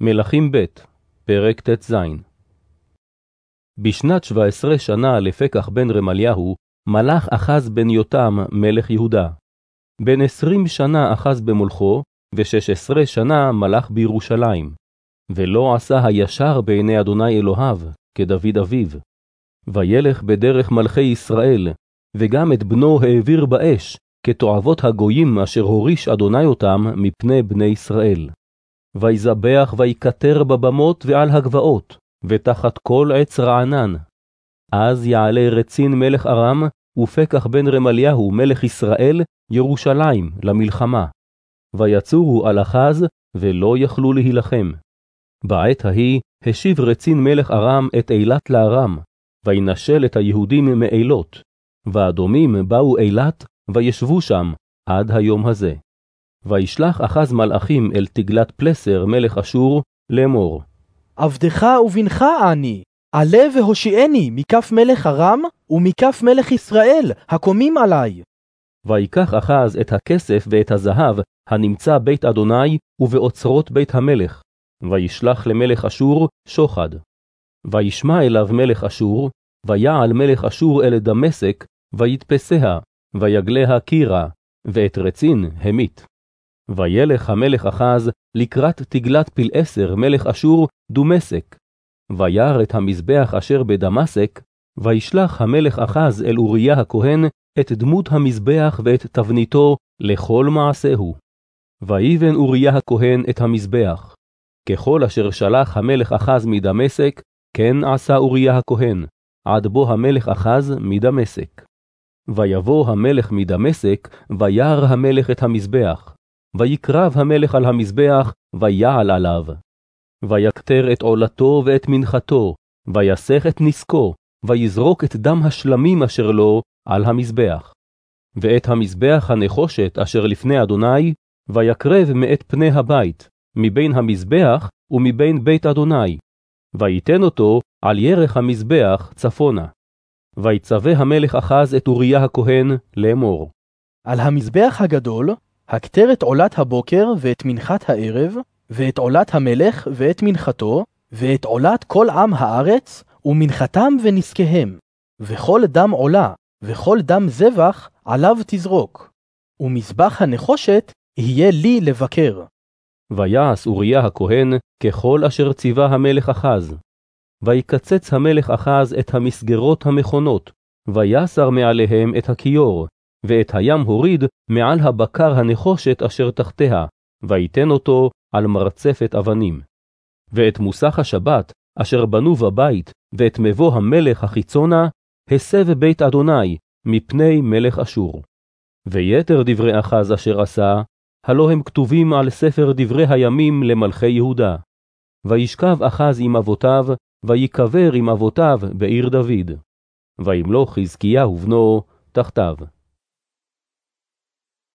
מלכים ב', פרק ט"ז בשנת שבע עשרה שנה לפקח בן רמליהו, מלך אחז בן יותם מלך יהודה. בן עשרים שנה אחז במולכו, ושש עשרה שנה מלך בירושלים. ולא עשה הישר בעיני אדוני אלוהיו, כדוד אביו. וילך בדרך מלכי ישראל, וגם את בנו העביר באש, כתועבות הגויים אשר הוריש אדוני אותם מפני בני ישראל. ויזבח ויקטר בבמות ועל הגבעות, ותחת כל עץ רענן. אז יעלה רצין מלך ארם, ופקח בן רמליהו מלך ישראל, ירושלים, למלחמה. ויצורו על אחז, ולא יכלו להילחם. בעת ההיא השיב רצין מלך ארם את אילת לארם, וינשל את היהודים מאילות, והאדומים באו אילת, וישבו שם, עד היום הזה. וישלח אחז מלאכים אל תגלת פלסר מלך אשור, לאמור. עבדך ובנך אני, עלה והושיעני מכף מלך ארם ומכף מלך ישראל, הקומים עלי. ויקח אחז את הכסף ואת הזהב הנמצא בית אדוני ובאוצרות בית המלך, וישלח למלך אשור שוחד. וישמע אליו מלך אשור, ויעל מלך אשור אל דמשק, ויתפסיה, ויגליה קירה, ואת רצין המית. וילך המלך אחז לקראת תגלת פלעשר מלך אשור דמשק. וירא את המזבח אשר בדמשק, וישלח המלך אחז אל אוריה הכהן את דמות המזבח ואת תבניתו לכל מעשהו. ויבן אוריה הכהן את המזבח. ככל אשר שלח המלך אחז מדמשק, כן עשה אוריה הכהן, עד בוא המלך אחז מדמשק. ויבוא המלך מדמשק, וירא המלך את המזבח. ויקרב המלך על המזבח, ויעל עליו. ויקטר את עולתו ואת מנחתו, ויסך את נסקו, ויזרוק את דם השלמים אשר לו על המזבח. ואת המזבח הנחושת אשר לפני אדוני, ויקרב מאת פני הבית, מבין המזבח ומבין בית אדוני, ויתן אותו על ירך המזבח צפונה. ויצווה המלך אחז את אוריה הכהן לאמור. על המזבח הגדול, הקטר את עולת הבוקר ואת מנחת הערב, ואת עולת המלך ואת מנחתו, ואת עולת כל עם הארץ, ומנחתם ונזקיהם. וכל דם עולה, וכל דם זבח, עליו תזרוק. ומזבח הנחושת יהיה לי לבקר. ויעש אוריה הכהן ככל אשר ציווה המלך אחז. ויקצץ המלך אחז את המסגרות המכונות, ויסר מעליהם את הכיור, ואת הים הוריד מעל הבקר הנחושת אשר תחתיה, ויתן אותו על מרצפת אבנים. ואת מוסך השבת, אשר בנו בבית, ואת מבוא המלך החיצונה, הסב בית אדוני, מפני מלך אשור. ויתר דברי אחז אשר עשה, הלא הם כתובים על ספר דברי הימים למלכי יהודה. וישכב אחז עם אבותיו, ויקבר עם אבותיו בעיר דוד. וימלוך חזקיהו בנו תחתיו.